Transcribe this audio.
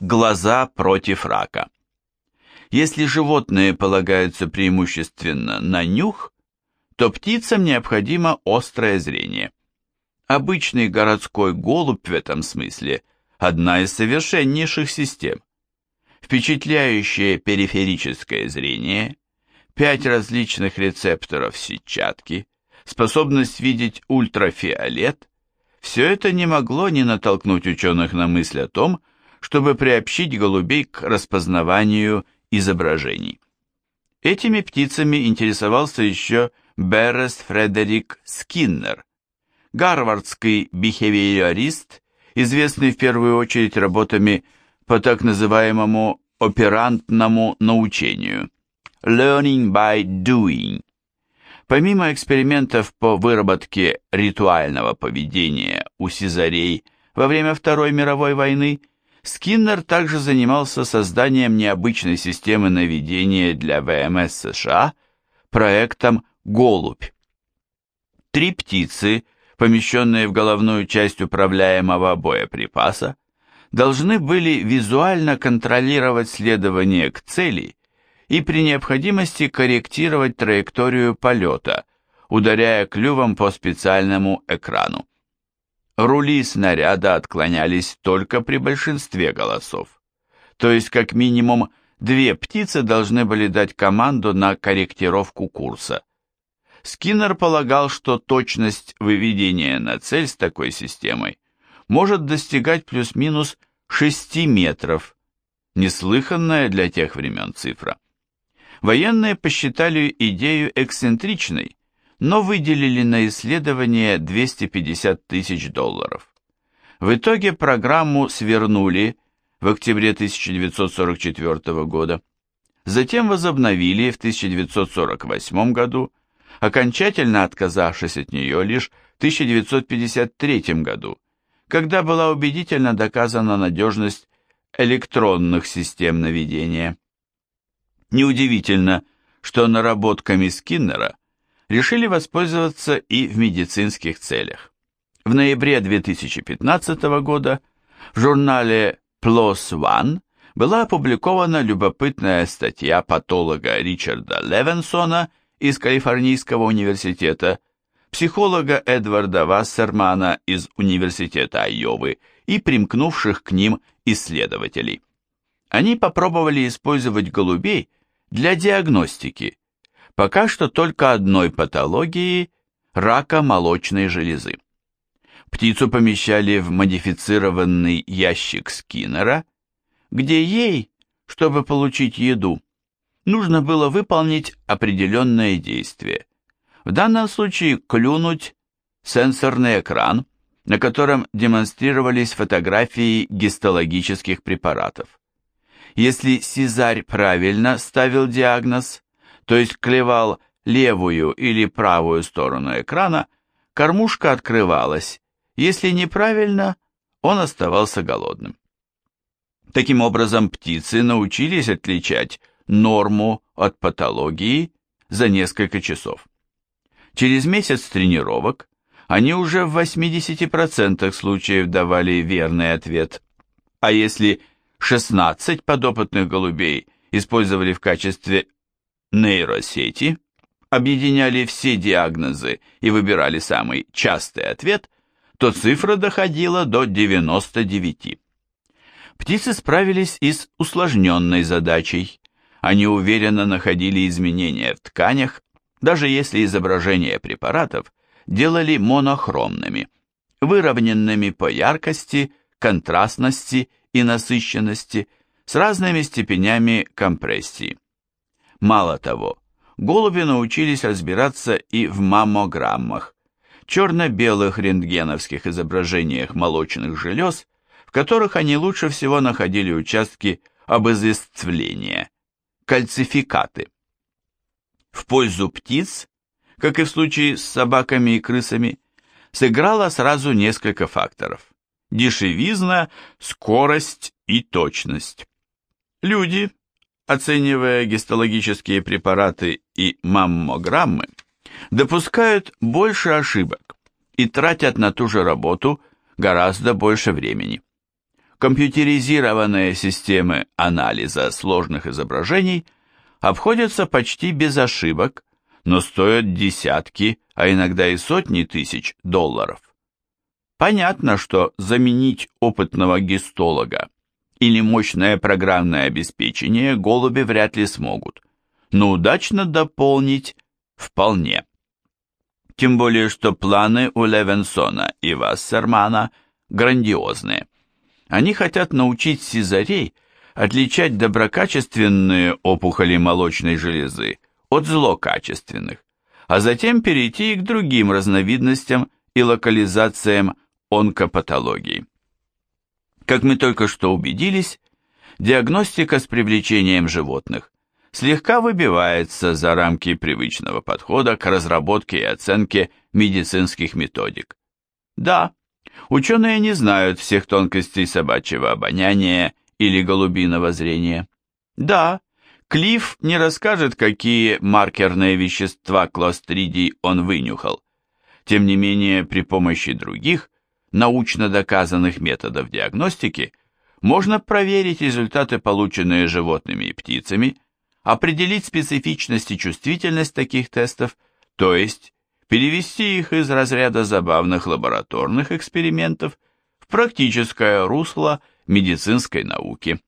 Глаза против рака. Если животные полагаются преимущественно на нюх, то птицам необходимо острое зрение. Обычный городской голубь в этом смысле – одна из совершеннейших систем. Впечатляющее периферическое зрение, пять различных рецепторов сетчатки, способность видеть ультрафиолет – все это не могло не натолкнуть ученых на мысль о том, чтобы приобщить голубей к распознаванию изображений. Этими птицами интересовался еще Беррест Фредерик Скиннер, гарвардский бихевиорист, известный в первую очередь работами по так называемому оперантному научению Learning by Doing. Помимо экспериментов по выработке ритуального поведения у сизарей во время Второй мировой войны, Скиннер также занимался созданием необычной системы наведения для ВМС США, проектом «Голубь». Три птицы, помещенные в головную часть управляемого боеприпаса, должны были визуально контролировать следование к цели и при необходимости корректировать траекторию полета, ударяя клювом по специальному экрану. Рули снаряда отклонялись только при большинстве голосов. То есть как минимум две птицы должны были дать команду на корректировку курса. Скиннер полагал, что точность выведения на цель с такой системой может достигать плюс-минус 6 метров, неслыханная для тех времен цифра. Военные посчитали идею эксцентричной но выделили на исследование 250 тысяч долларов. В итоге программу свернули в октябре 1944 года, затем возобновили в 1948 году, окончательно отказавшись от нее лишь в 1953 году, когда была убедительно доказана надежность электронных систем наведения. Неудивительно, что наработками Скиннера решили воспользоваться и в медицинских целях. В ноябре 2015 года в журнале PLOS ONE была опубликована любопытная статья патолога Ричарда Левенсона из Калифорнийского университета, психолога Эдварда Вассермана из Университета Айовы и примкнувших к ним исследователей. Они попробовали использовать голубей для диагностики, пока что только одной патологии – рака молочной железы. Птицу помещали в модифицированный ящик Скиннера, где ей, чтобы получить еду, нужно было выполнить определенное действие. В данном случае клюнуть сенсорный экран, на котором демонстрировались фотографии гистологических препаратов. Если Сизарь правильно ставил диагноз, то есть клевал левую или правую сторону экрана, кормушка открывалась, если неправильно, он оставался голодным. Таким образом, птицы научились отличать норму от патологии за несколько часов. Через месяц тренировок они уже в 80% случаев давали верный ответ, а если 16 подопытных голубей использовали в качестве нейросети объединяли все диагнозы и выбирали самый частый ответ, то цифра доходила до 99. Птицы справились и с усложненной задачей. Они уверенно находили изменения в тканях, даже если изображения препаратов делали монохромными, выровненными по яркости, контрастности и насыщенности, с разными степенями компрессии. Мало того, голуби научились разбираться и в маммограммах, черно-белых рентгеновских изображениях молочных желез, в которых они лучше всего находили участки обезвествления, кальцификаты. В пользу птиц, как и в случае с собаками и крысами, сыграло сразу несколько факторов. Дешевизна, скорость и точность. Люди, оценивая гистологические препараты и маммограммы, допускают больше ошибок и тратят на ту же работу гораздо больше времени. компьютеризированные системы анализа сложных изображений обходятся почти без ошибок, но стоят десятки, а иногда и сотни тысяч долларов. Понятно, что заменить опытного гистолога или мощное программное обеспечение голуби вряд ли смогут, но удачно дополнить вполне. Тем более, что планы у Левенсона и Вассермана грандиозные. Они хотят научить сизарей отличать доброкачественные опухоли молочной железы от злокачественных, а затем перейти и к другим разновидностям и локализациям онкопатологии. Как мы только что убедились, диагностика с привлечением животных слегка выбивается за рамки привычного подхода к разработке и оценке медицинских методик. Да, ученые не знают всех тонкостей собачьего обоняния или голубиного зрения. Да, Клифф не расскажет, какие маркерные вещества клостридий он вынюхал. Тем не менее, при помощи других, научно доказанных методов диагностики, можно проверить результаты, полученные животными и птицами, определить специфичность и чувствительность таких тестов, то есть перевести их из разряда забавных лабораторных экспериментов в практическое русло медицинской науки.